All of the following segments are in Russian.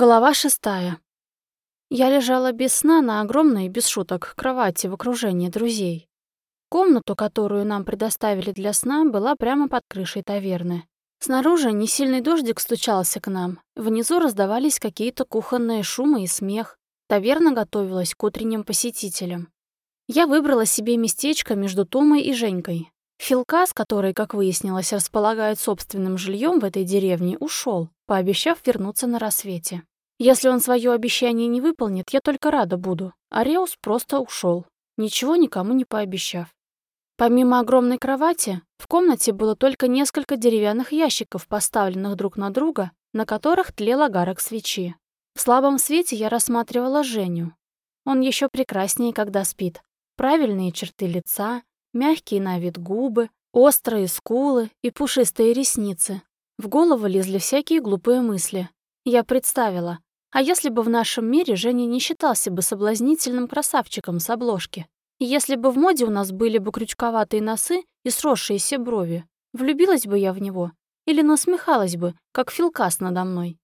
Глава шестая. Я лежала без сна на огромной, без шуток, кровати в окружении друзей. Комнату, которую нам предоставили для сна, была прямо под крышей таверны. Снаружи несильный дождик стучался к нам. Внизу раздавались какие-то кухонные шумы и смех. Таверна готовилась к утренним посетителям. Я выбрала себе местечко между Томой и Женькой. Филкас, который, как выяснилось, располагает собственным жильем в этой деревне, ушел, пообещав вернуться на рассвете. Если он свое обещание не выполнит, я только рада буду. Ареус просто ушел, ничего никому не пообещав. Помимо огромной кровати, в комнате было только несколько деревянных ящиков, поставленных друг на друга, на которых тлел огарок свечи. В слабом свете я рассматривала Женю. Он еще прекраснее, когда спит. Правильные черты лица, мягкие на вид губы, острые скулы и пушистые ресницы. В голову лезли всякие глупые мысли. Я представила, а если бы в нашем мире Женя не считался бы соблазнительным красавчиком с обложки? Если бы в моде у нас были бы крючковатые носы и сросшиеся брови, влюбилась бы я в него или насмехалась бы, как филкас надо мной?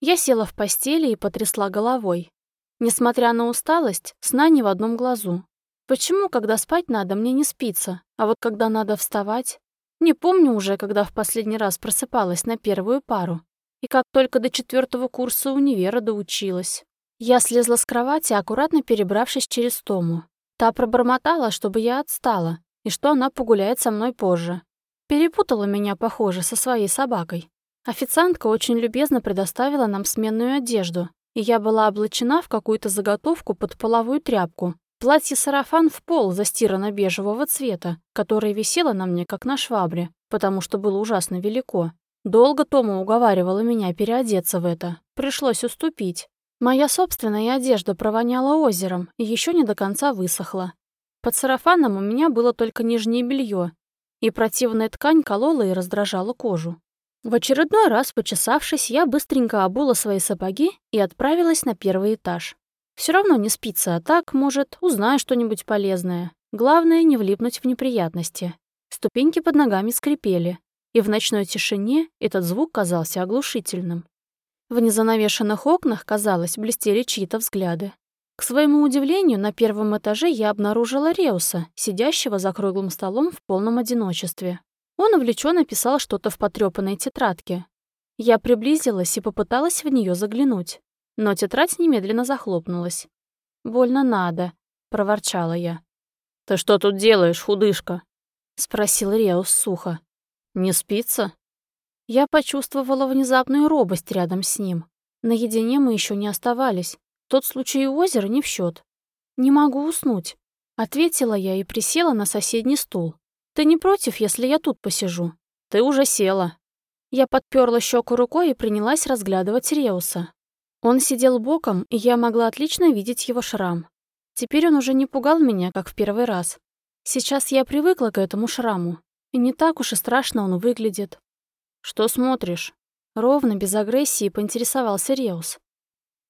Я села в постели и потрясла головой. Несмотря на усталость, сна ни в одном глазу. Почему, когда спать надо, мне не спится, а вот когда надо вставать? Не помню уже, когда в последний раз просыпалась на первую пару и как только до четвертого курса универа доучилась. Я слезла с кровати, аккуратно перебравшись через Тому. Та пробормотала, чтобы я отстала, и что она погуляет со мной позже. Перепутала меня, похоже, со своей собакой. Официантка очень любезно предоставила нам сменную одежду, и я была облачена в какую-то заготовку под половую тряпку. Платье-сарафан в пол застирано-бежевого цвета, которое висело на мне, как на швабре, потому что было ужасно велико. Долго Тома уговаривала меня переодеться в это. Пришлось уступить. Моя собственная одежда провоняла озером и еще не до конца высохла. Под сарафаном у меня было только нижнее белье, и противная ткань колола и раздражала кожу. В очередной раз, почесавшись, я быстренько обула свои сапоги и отправилась на первый этаж. Все равно не спится, а так, может, узнаю что-нибудь полезное. Главное, не влипнуть в неприятности. Ступеньки под ногами скрипели и в ночной тишине этот звук казался оглушительным. В незанавешенных окнах, казалось, блестели чьи-то взгляды. К своему удивлению, на первом этаже я обнаружила Реуса, сидящего за круглым столом в полном одиночестве. Он увлеченно писал что-то в потрёпанной тетрадке. Я приблизилась и попыталась в нее заглянуть, но тетрадь немедленно захлопнулась. «Больно надо», — проворчала я. «Ты что тут делаешь, худышка?» — спросил Реус сухо. «Не спится?» Я почувствовала внезапную робость рядом с ним. Наедине мы еще не оставались. Тот случай у озера не в счет. «Не могу уснуть», — ответила я и присела на соседний стул. «Ты не против, если я тут посижу?» «Ты уже села». Я подперла щеку рукой и принялась разглядывать Реуса. Он сидел боком, и я могла отлично видеть его шрам. Теперь он уже не пугал меня, как в первый раз. Сейчас я привыкла к этому шраму, и не так уж и страшно он выглядит. «Что смотришь?» Ровно, без агрессии, поинтересовался Реус.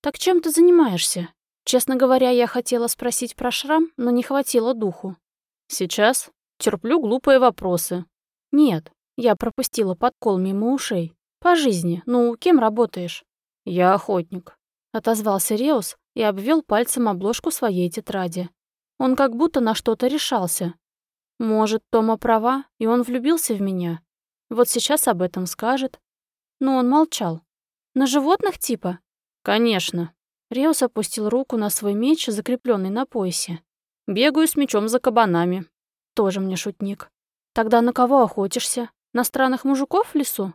«Так чем ты занимаешься?» Честно говоря, я хотела спросить про шрам, но не хватило духу. «Сейчас? Терплю глупые вопросы». «Нет, я пропустила подкол мимо ушей. По жизни. Ну, кем работаешь?» «Я охотник», — отозвался Реус и обвел пальцем обложку своей тетради. Он как будто на что-то решался, может, Тома права, и он влюбился в меня. Вот сейчас об этом скажет. Но он молчал. На животных типа? Конечно. Реус опустил руку на свой меч, закрепленный на поясе. Бегаю с мечом за кабанами. Тоже мне шутник. Тогда на кого охотишься? На странных мужиков в лесу?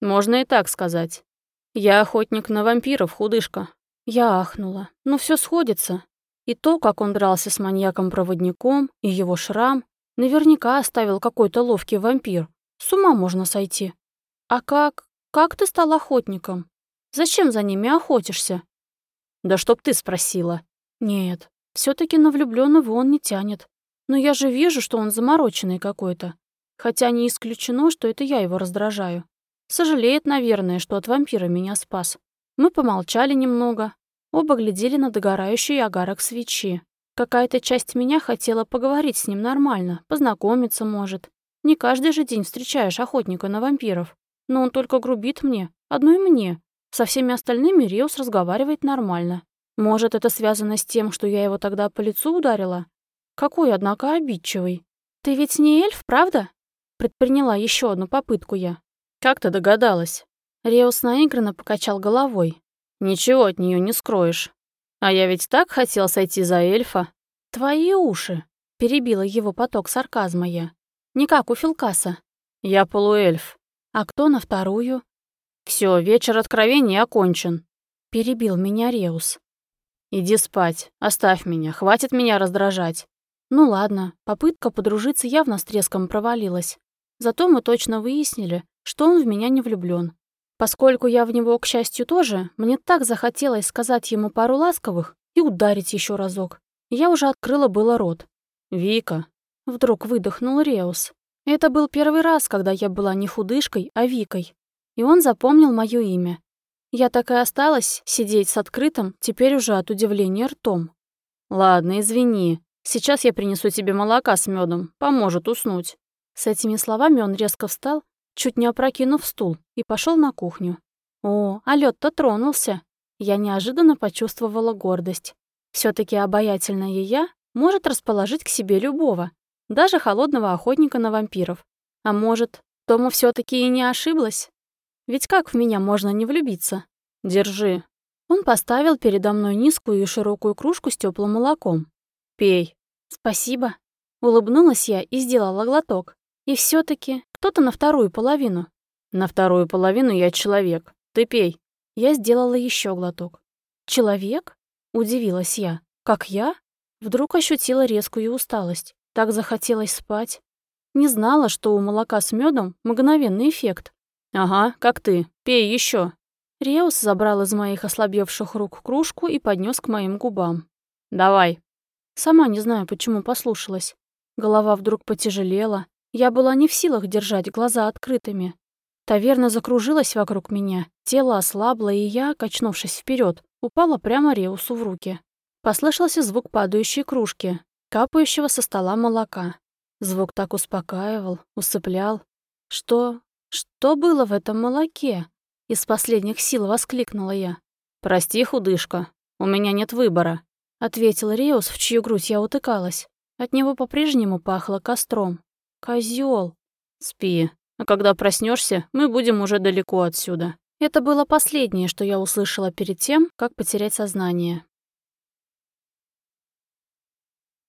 Можно и так сказать. Я охотник на вампиров, худышка. Я ахнула. Ну все сходится. И то, как он дрался с маньяком-проводником, и его шрам, Наверняка оставил какой-то ловкий вампир. С ума можно сойти. А как? Как ты стал охотником? Зачем за ними охотишься? Да чтоб ты спросила. Нет, все таки на влюбленного он не тянет. Но я же вижу, что он замороченный какой-то. Хотя не исключено, что это я его раздражаю. Сожалеет, наверное, что от вампира меня спас. Мы помолчали немного. Оба глядели на догорающий агарок свечи. Какая-то часть меня хотела поговорить с ним нормально, познакомиться, может. Не каждый же день встречаешь охотника на вампиров. Но он только грубит мне, одной мне. Со всеми остальными Риус разговаривает нормально. Может, это связано с тем, что я его тогда по лицу ударила? Какой, однако, обидчивый. Ты ведь не эльф, правда? Предприняла еще одну попытку я. Как ты догадалась? Реус наигранно покачал головой. Ничего от нее не скроешь. А я ведь так хотел сойти за эльфа. Твои уши. Перебила его поток сарказма я. Не как у Филкаса. Я полуэльф. А кто на вторую? Все, вечер откровений окончен. Перебил меня Реус. Иди спать, оставь меня, хватит меня раздражать. Ну ладно, попытка подружиться явно с треском провалилась. Зато мы точно выяснили, что он в меня не влюблен. Поскольку я в него, к счастью, тоже, мне так захотелось сказать ему пару ласковых и ударить еще разок. Я уже открыла было рот. «Вика!» — вдруг выдохнул Реус. Это был первый раз, когда я была не худышкой, а Викой. И он запомнил мое имя. Я так и осталась сидеть с открытым, теперь уже от удивления ртом. «Ладно, извини. Сейчас я принесу тебе молока с медом, поможет уснуть». С этими словами он резко встал, чуть не опрокинув стул, и пошел на кухню. О, а лед-то тронулся. Я неожиданно почувствовала гордость. все таки обаятельная я может расположить к себе любого, даже холодного охотника на вампиров. А может, Тома все таки и не ошиблась? Ведь как в меня можно не влюбиться? Держи. Он поставил передо мной низкую и широкую кружку с теплым молоком. Пей. Спасибо. Улыбнулась я и сделала глоток. И все таки кто-то на вторую половину. На вторую половину я человек. Ты пей. Я сделала еще глоток. Человек? Удивилась я. Как я? Вдруг ощутила резкую усталость. Так захотелось спать. Не знала, что у молока с медом мгновенный эффект. «Ага, как ты. Пей еще. Реус забрал из моих ослабевших рук кружку и поднес к моим губам. «Давай». Сама не знаю, почему послушалась. Голова вдруг потяжелела. Я была не в силах держать глаза открытыми. Таверна закружилась вокруг меня, тело ослабло, и я, качнувшись вперед, упала прямо Реусу в руки. Послышался звук падающей кружки, капающего со стола молока. Звук так успокаивал, усыплял. Что что было в этом молоке? Из последних сил воскликнула я. «Прости, худышка, у меня нет выбора», — ответил Риус, в чью грудь я утыкалась. От него по-прежнему пахло костром. Козёл. «Спи, а когда проснешься, мы будем уже далеко отсюда». Это было последнее, что я услышала перед тем, как потерять сознание.